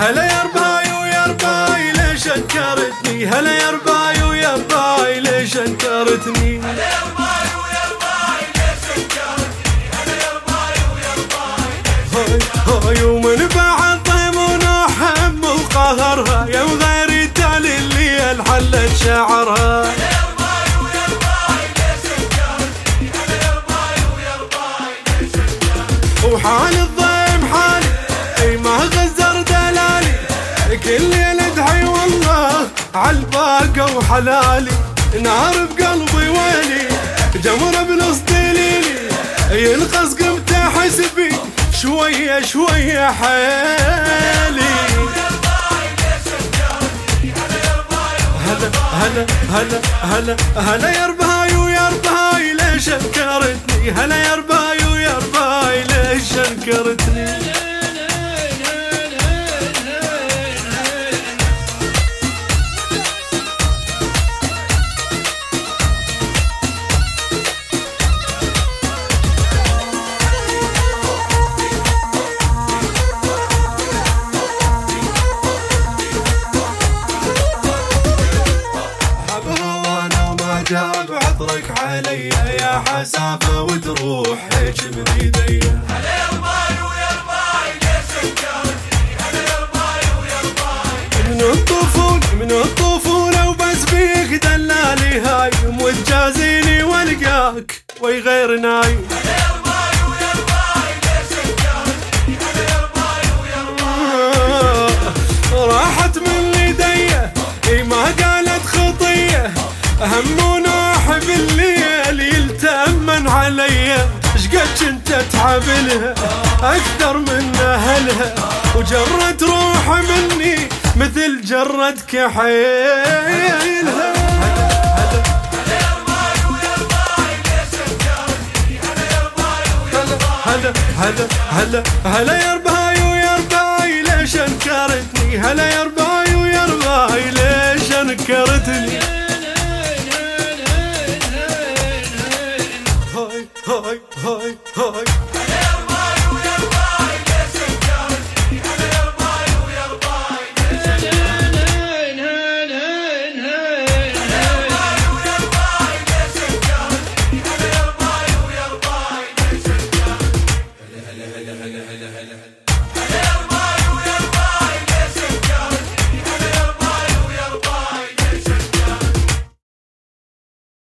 هلا يا رباي ويا رباي ليش أنكرتني؟ هلا يا رباي ويا رباي ليش أنكرتني؟ هلا يا رباي ويا رباي ليش أنكرتني؟ هلا يا رباي ويا رباي هاي ومن بعد ضيم احب وقهرها يا وغيري تالي اللي انحلت شعرها. وحال عالباقة وحلالي نار بقلبي ويلي جمرة بنص دليلي ينقص قمت حسبي شوية شوية حيلي. هلا هلا هلا هلا هلا يا رباي ويا رباي ليش انكرتني هلا يا رباي ويا رباي ليش انكرتني عطرك علي يا حسافة وتروح هيك من ايدي هلا يا رباي ويا رباي ليش انكرتني هلا يا رباي ويا رباي. من الطفول من الطفولة وبس بيك دلالي هاي وتجازيني والقاك وي غير نايم هلا يا رباي ويا رباي ليش انكرتني هلا يا رباي ويا رباي. راحت من إيدي إي ما قالت خطيه هم كنت اتحابلها أكثر من أهلها وجرت روح مني مثل جرت كحيلها. هلا هلا هلا هلا يا رباي ويا رباي ليش انكرتني؟ هلا يا رباي ويا رباي ليش انكرتني؟